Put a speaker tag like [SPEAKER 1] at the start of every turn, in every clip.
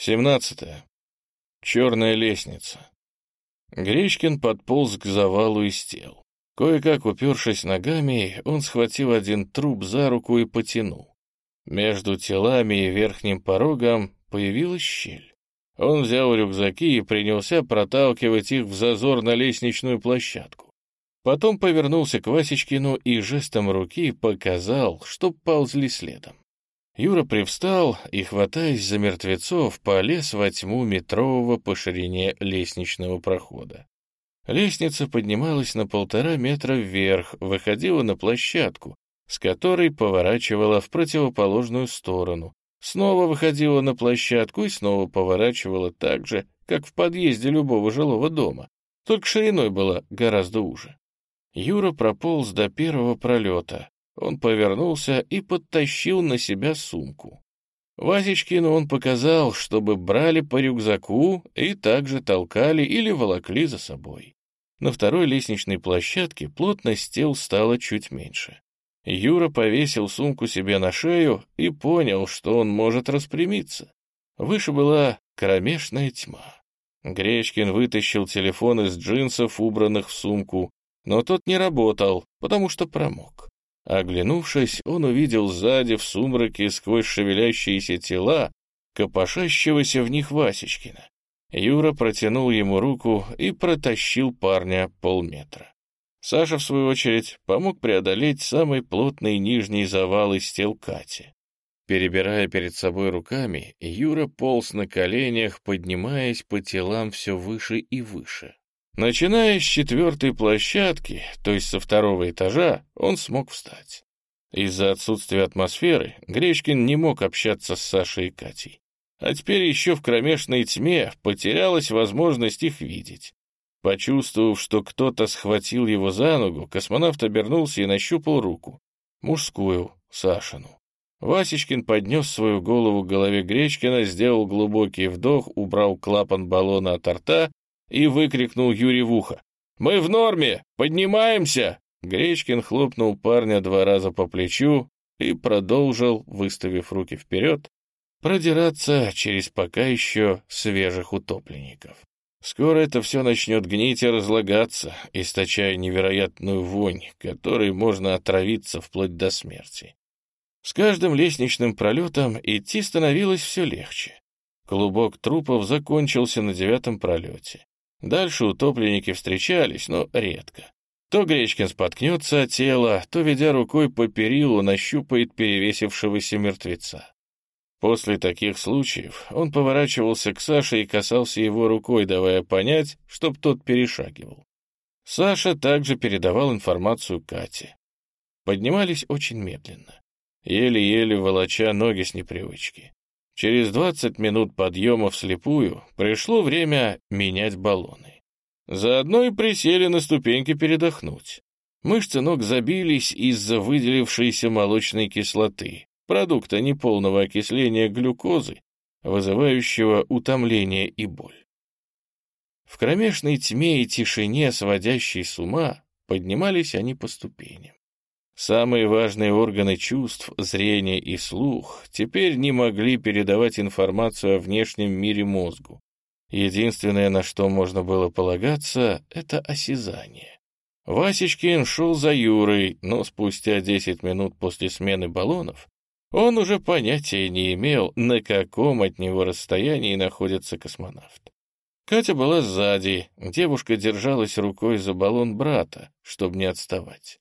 [SPEAKER 1] Семнадцатое. Черная лестница. Гречкин подполз к завалу из тел. Кое-как упершись ногами, он схватил один труп за руку и потянул. Между телами и верхним порогом появилась щель. Он взял рюкзаки и принялся проталкивать их в зазор на лестничную площадку. Потом повернулся к Васечкину и жестом руки показал, чтоб ползли следом. Юра привстал и, хватаясь за мертвецов, полез во тьму метрового по ширине лестничного прохода. Лестница поднималась на полтора метра вверх, выходила на площадку, с которой поворачивала в противоположную сторону, снова выходила на площадку и снова поворачивала так же, как в подъезде любого жилого дома, только шириной была гораздо уже. Юра прополз до первого пролета, он повернулся и подтащил на себя сумку. Васечкину он показал, чтобы брали по рюкзаку и также толкали или волокли за собой. На второй лестничной площадке плотность тел стала чуть меньше. Юра повесил сумку себе на шею и понял, что он может распрямиться. Выше была кромешная тьма. Гречкин вытащил телефон из джинсов, убранных в сумку, но тот не работал, потому что промок. Оглянувшись, он увидел сзади в сумраке сквозь шевелящиеся тела копошащегося в них Васечкина. Юра протянул ему руку и протащил парня полметра. Саша, в свою очередь, помог преодолеть самый плотный нижний завал из тел Кати. Перебирая перед собой руками, Юра полз на коленях, поднимаясь по телам все выше и выше. Начиная с четвертой площадки, то есть со второго этажа, он смог встать. Из-за отсутствия атмосферы Гречкин не мог общаться с Сашей и Катей. А теперь еще в кромешной тьме потерялась возможность их видеть. Почувствовав, что кто-то схватил его за ногу, космонавт обернулся и нащупал руку. Мужскую, Сашину. Васечкин поднес свою голову к голове Гречкина, сделал глубокий вдох, убрал клапан баллона от рта и выкрикнул Юрий в ухо. «Мы в норме! Поднимаемся!» Гречкин хлопнул парня два раза по плечу и продолжил, выставив руки вперед, продираться через пока еще свежих утопленников. Скоро это все начнет гнить и разлагаться, источая невероятную вонь, которой можно отравиться вплоть до смерти. С каждым лестничным пролетом идти становилось все легче. Клубок трупов закончился на девятом пролете. Дальше утопленники встречались, но редко. То Гречкин споткнется от тела, то, ведя рукой по перилу, нащупает перевесившегося мертвеца. После таких случаев он поворачивался к Саше и касался его рукой, давая понять, чтоб тот перешагивал. Саша также передавал информацию Кате. Поднимались очень медленно, еле-еле волоча ноги с непривычки. Через 20 минут подъема вслепую пришло время менять баллоны. Заодно и присели на ступеньки передохнуть. Мышцы ног забились из-за выделившейся молочной кислоты, продукта неполного окисления глюкозы, вызывающего утомление и боль. В кромешной тьме и тишине, сводящей с ума, поднимались они по ступеням. Самые важные органы чувств, зрение и слух, теперь не могли передавать информацию о внешнем мире мозгу. Единственное, на что можно было полагаться, это осязание. Васечкин шел за Юрой, но спустя 10 минут после смены баллонов он уже понятия не имел, на каком от него расстоянии находится космонавт. Катя была сзади, девушка держалась рукой за баллон брата, чтобы не отставать.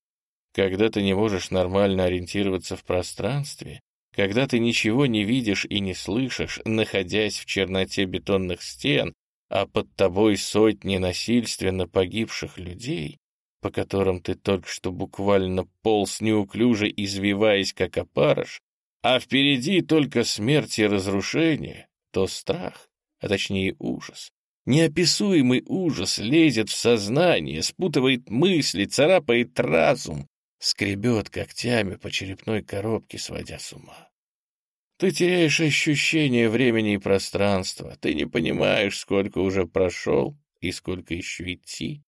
[SPEAKER 1] Когда ты не можешь нормально ориентироваться в пространстве, когда ты ничего не видишь и не слышишь, находясь в черноте бетонных стен, а под тобой сотни насильственно погибших людей, по которым ты только что буквально полз неуклюже, извиваясь как опарыш, а впереди только смерть и разрушение, то страх, а точнее ужас, неописуемый ужас лезет в сознание, спутывает мысли, царапает разум, скребет когтями по черепной коробке, сводя с ума. Ты теряешь ощущение времени и пространства, ты не понимаешь, сколько уже прошел и сколько еще идти.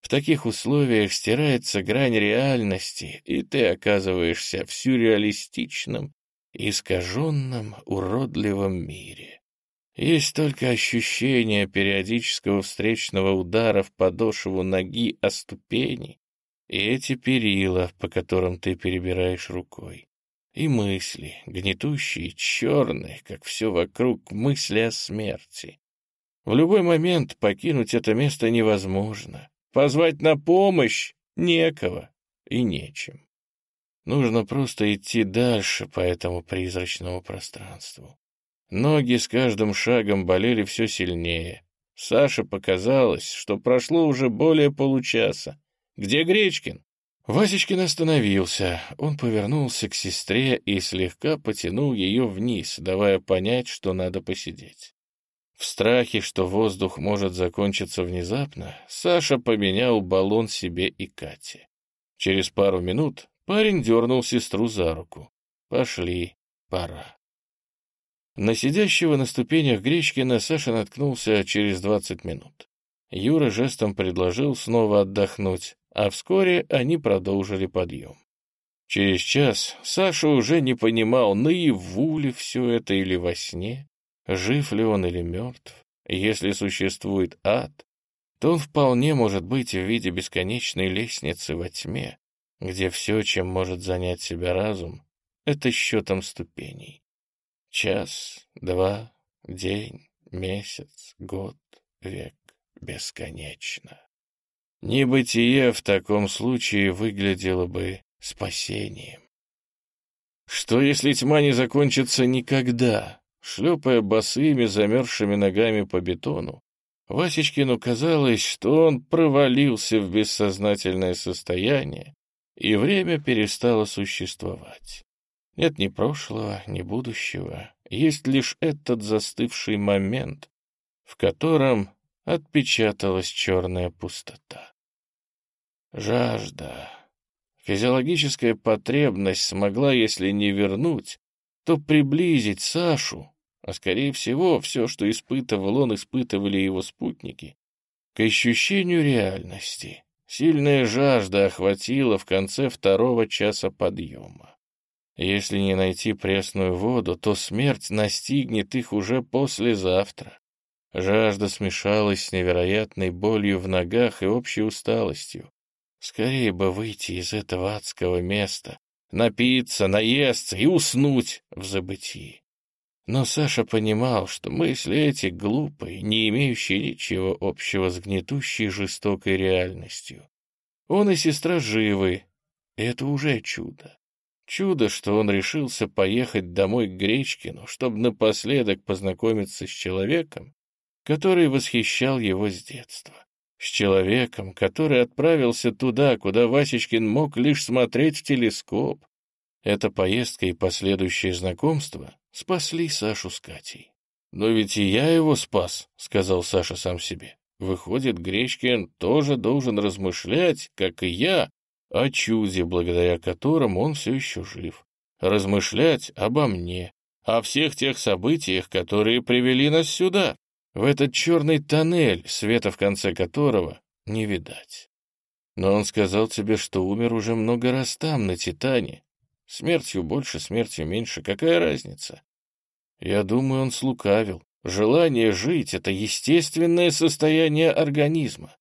[SPEAKER 1] В таких условиях стирается грань реальности, и ты оказываешься в сюрреалистичном, искаженном, уродливом мире. Есть только ощущение периодического встречного удара в подошву ноги о ступени и эти перила, по которым ты перебираешь рукой. И мысли, гнетущие, черные, как все вокруг, мысли о смерти. В любой момент покинуть это место невозможно. Позвать на помощь некого и нечем. Нужно просто идти дальше по этому призрачному пространству. Ноги с каждым шагом болели все сильнее. Саше показалось, что прошло уже более получаса. «Где Гречкин?» Васечкин остановился. Он повернулся к сестре и слегка потянул ее вниз, давая понять, что надо посидеть. В страхе, что воздух может закончиться внезапно, Саша поменял баллон себе и Кате. Через пару минут парень дернул сестру за руку. «Пошли, пора». На сидящего на ступенях Гречкина Саша наткнулся через двадцать минут. Юра жестом предложил снова отдохнуть, а вскоре они продолжили подъем. Через час Саша уже не понимал, наяву ли все это или во сне, жив ли он или мертв. Если существует ад, то он вполне может быть в виде бесконечной лестницы во тьме, где все, чем может занять себя разум, это счетом ступеней. Час, два, день, месяц, год, век, бесконечно. Небытие в таком случае выглядело бы спасением. Что, если тьма не закончится никогда? Шлепая босыми замерзшими ногами по бетону, Васечкину казалось, что он провалился в бессознательное состояние, и время перестало существовать. Нет ни прошлого, ни будущего, есть лишь этот застывший момент, в котором отпечаталась черная пустота. Жажда. Физиологическая потребность смогла, если не вернуть, то приблизить Сашу, а скорее всего все, что испытывал он, испытывали его спутники, к ощущению реальности. Сильная жажда охватила в конце второго часа подъема. Если не найти пресную воду, то смерть настигнет их уже послезавтра. Жажда смешалась с невероятной болью в ногах и общей усталостью. Скорее бы выйти из этого адского места, напиться, наесться и уснуть в забытии. Но Саша понимал, что мысли эти глупые, не имеющие ничего общего с гнетущей жестокой реальностью. Он и сестра живы, и это уже чудо. Чудо, что он решился поехать домой к Гречкину, чтобы напоследок познакомиться с человеком, который восхищал его с детства. С человеком, который отправился туда, куда Васечкин мог лишь смотреть в телескоп. Эта поездка и последующее знакомство спасли Сашу с Катей. «Но ведь и я его спас», — сказал Саша сам себе. «Выходит, Гречкин тоже должен размышлять, как и я, о чуде, благодаря которому он все еще жив. Размышлять обо мне, о всех тех событиях, которые привели нас сюда в этот черный тоннель, света в конце которого не видать. Но он сказал тебе, что умер уже много раз там, на Титане. Смертью больше, смертью меньше, какая разница? Я думаю, он слукавил. Желание жить — это естественное состояние организма.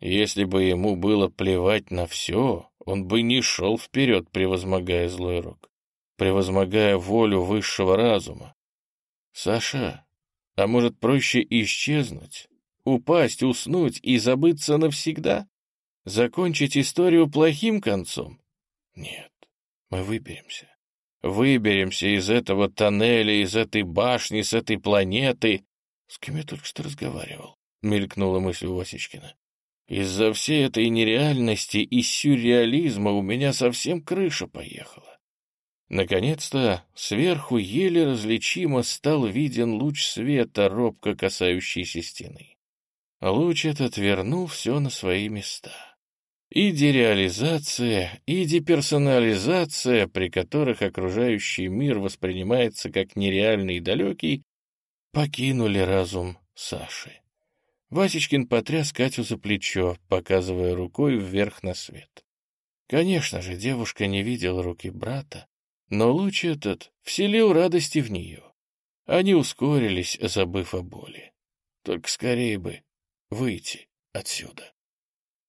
[SPEAKER 1] Если бы ему было плевать на все, он бы не шел вперед, превозмогая злой рок, превозмогая волю высшего разума. Саша, а может, проще исчезнуть, упасть, уснуть и забыться навсегда? Закончить историю плохим концом? Нет, мы выберемся. Выберемся из этого тоннеля, из этой башни, с этой планеты. С кем я только что разговаривал? Мелькнула мысль Васечкина. Из-за всей этой нереальности и сюрреализма у меня совсем крыша поехала. Наконец-то сверху еле различимо стал виден луч света, робко касающийся стены. Луч этот вернул все на свои места. И дереализация, и деперсонализация, при которых окружающий мир воспринимается как нереальный и далекий, покинули разум Саши. Васечкин потряс Катю за плечо, показывая рукой вверх на свет. Конечно же, девушка не видела руки брата, но луч этот вселил радости в нее. Они ускорились, забыв о боли. Только скорее бы выйти отсюда.